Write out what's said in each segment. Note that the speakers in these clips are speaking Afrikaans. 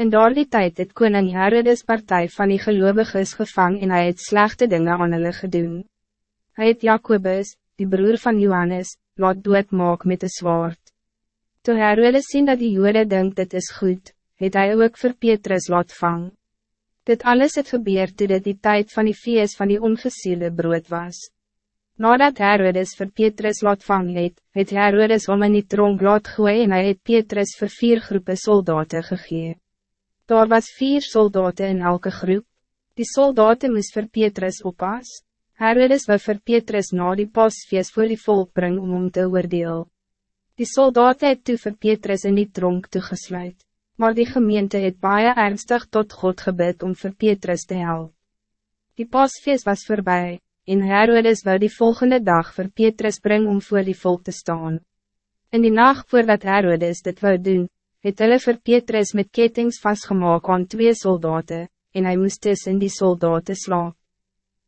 In daardie tijd het koning Herodes partij van die geloviges gevang en hij het slechte dingen aan hulle gedoen. Hij het Jacobus, die broer van Johannes, laat doodmaak met een zwaard. Toen Herodes sien dat die jode denkt dit is goed, het hij ook voor Petrus laat vang. Dit alles het gebeur toe dit die tijd van die feest van die ongesielde brood was. Nadat Herodes voor Petrus laat vang het, het Herodes om in die tronk laat gooi en hy het Petrus voor vier groepen soldaten gegee. Daar was vier soldaten in elke groep. Die soldaten moest voor Petrus oppas. Herodes wil voor Petrus na die pasfeest voor die volk bring om hom te oordeel. Die soldaten het toe vir Petrus in die tronk toegesluit, maar die gemeente het baie ernstig tot God gebid om voor Petrus te helpen. Die pasfeest was voorbij, en Herodes wil die volgende dag voor Petrus bring om voor die volk te staan. In die nacht voordat Herodes dit wou doen, het hulle vir Petrus met kettings vastgemaak aan twee soldaten, en hij moest tussen die soldaten slaap.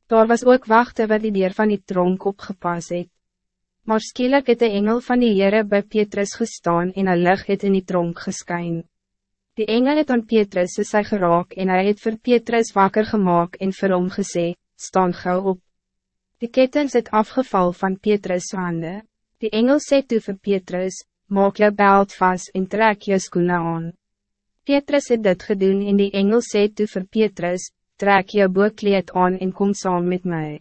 Daar was ook wachten wat die dier van die tronk opgepas het. Maar skielik het de engel van die Heere bij Petrus gestaan en een lig het in die tronk geskyn. Die engel het aan Petrus sy geraak en hij het vir Petrus wakker gemaakt en vir hom gesê, staan gauw op. Die kettings het afgeval van Petrus' hande. Die engel sê toe vir Petrus, maak je belt vast en trek je skoene aan. Petrus het dit gedoen en die engel sê toe vir Petrus, trek je boekleed aan en kom saam met mij.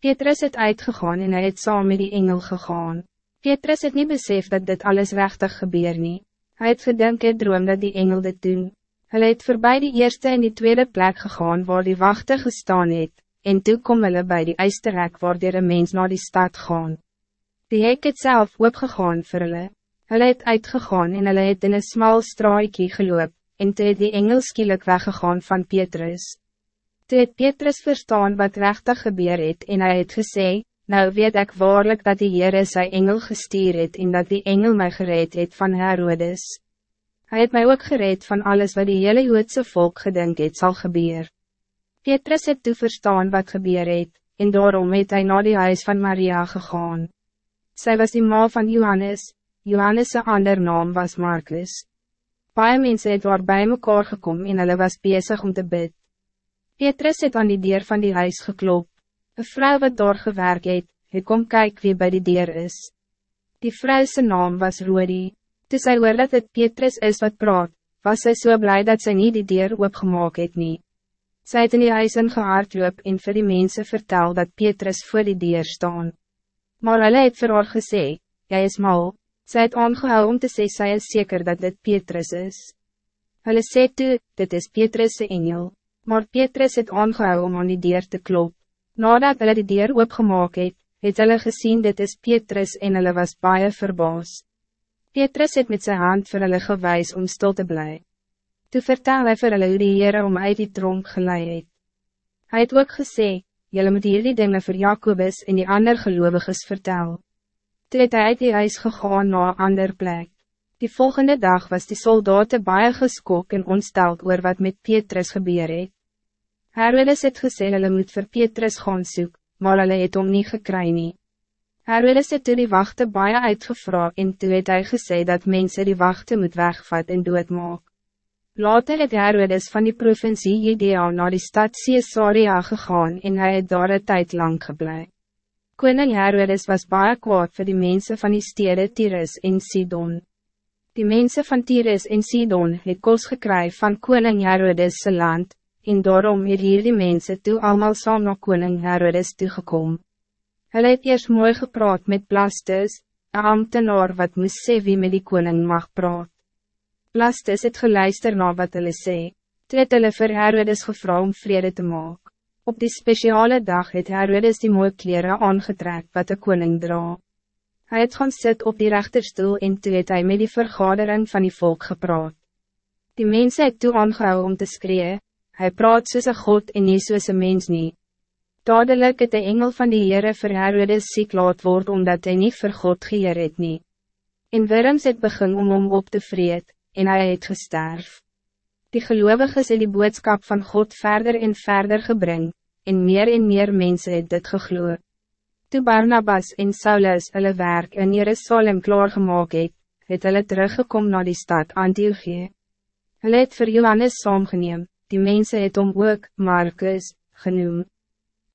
Petrus het uitgegaan en hij het saam met die engel gegaan. Petrus het niet besef dat dit alles rechtig gebeur nie. Hy het gedink het droom dat die engel dit doen. Hy het voorbij die eerste en die tweede plek gegaan waar die wachten gestaan het, en toe kom hulle by die eisterrek waar die mens naar die stad gaan. Die hek het self opgegaan vir hulle. Hulle het uitgegaan en hulle het in een smal straaiekie geloop, en toe het die engel skielik weggegaan van Petrus. Toe het Petrus verstaan wat rechtig gebeur het en hij het gesê, nou weet ik waarlijk dat die Heere sy engel gestuur het en dat die engel mij gereed het van Herodes. Hij het mij ook gereed van alles wat die hele Joodse volk gedink het sal gebeur. Petrus het toe verstaan wat gebeur het, en daarom het hy na die huis van Maria gegaan. Zij was die ma van Johannes, Johannes' ander naam was Marcus. Paie mense het waar bij mekaar gekom en hulle was bezig om te bid. Petrus het aan die deur van die huis geklop. Een vrouw wat daar gewerk het, het kom kyk wie bij die deur is. Die vrouwse naam was Rodi. Toe sy hoor dat het Petrus is wat praat, was sy so blij dat sy nie die deur oopgemaak het nie. Sy het in die huis ingehaard loop en vir die mense vertel dat Petrus voor die deur staan. Maar hulle het vir haar gesê, jy is mal, Zij het aangehou om te sê sy is zeker dat dit Petrus is. Hulle sê toe, dit is Petrus' engel, maar Petrus het aangehou om aan die deur te klop. Nadat hulle die deur oopgemaak het, het hulle gesien dit is Petrus en hulle was baie verbaas. Petrus het met zijn hand vir hulle gewys om stil te bly. Toe vertel hy vir hulle hoe die Heere om uit die tronk geleid het. Hy het ook gesê, julle moet hierdie dinge vir Jacobus en die ander geloviges vertel. Toe het hy uit die huis gegaan na een ander plek. Die volgende dag was die soldaten baie geskok en ontsteld oor wat met Petrus gebeur het. Herodes het gesê hulle moet vir Petrus gaan soek, maar hulle het om nie gekry nie. Herodes het toe die wachten baie uitgevra en toe het hy gesê dat mensen die wachten moet wegvat en doodmaak. Later het Herodes van die provincie Judea naar die stad Caesarea gegaan en hij het daar een tijd lang gebleven. Koning Herodes was baie kwaad voor die mensen van die stede Tyrus en Sidon. Die mensen van Tyrus en Sidon het kos gekry van koning Herodes' land, en daarom het hier die mense toe allemaal saam na koning Herodes toegekom. Hulle het eers mooi gepraat met Blastus, een ambtenaar wat moest sê wie met die koning mag praat. Blastus het geluister na wat hulle sê, toe het hulle vir Herodes gevra om vrede te maken. Op die speciale dag het Herodes die mooie kleren aangetrek wat de koning dra. Hij het gaan sit op die rechterstoel en toe het hy met die vergadering van die volk gepraat. Die mensen het toe aangehou om te skree, hij praat soos een God en nie soos een mens nie. Dadelijk het de engel van die Heere vir Herodes ziek laat word omdat hij niet vir God geheer het nie. En Willems het begin om hom op te vreed, en hij het gesterf. Die gelovigen het die boodschap van God verder en verder gebring, en meer en meer mensen het dit gegloe. Toe Barnabas en Saulus hulle werk in Jerusalem klaargemaak het, het hulle teruggekom naar die stad Antiochie. Hulle het vir Johannes saamgeneem, die mense het om ook Marcus genoem.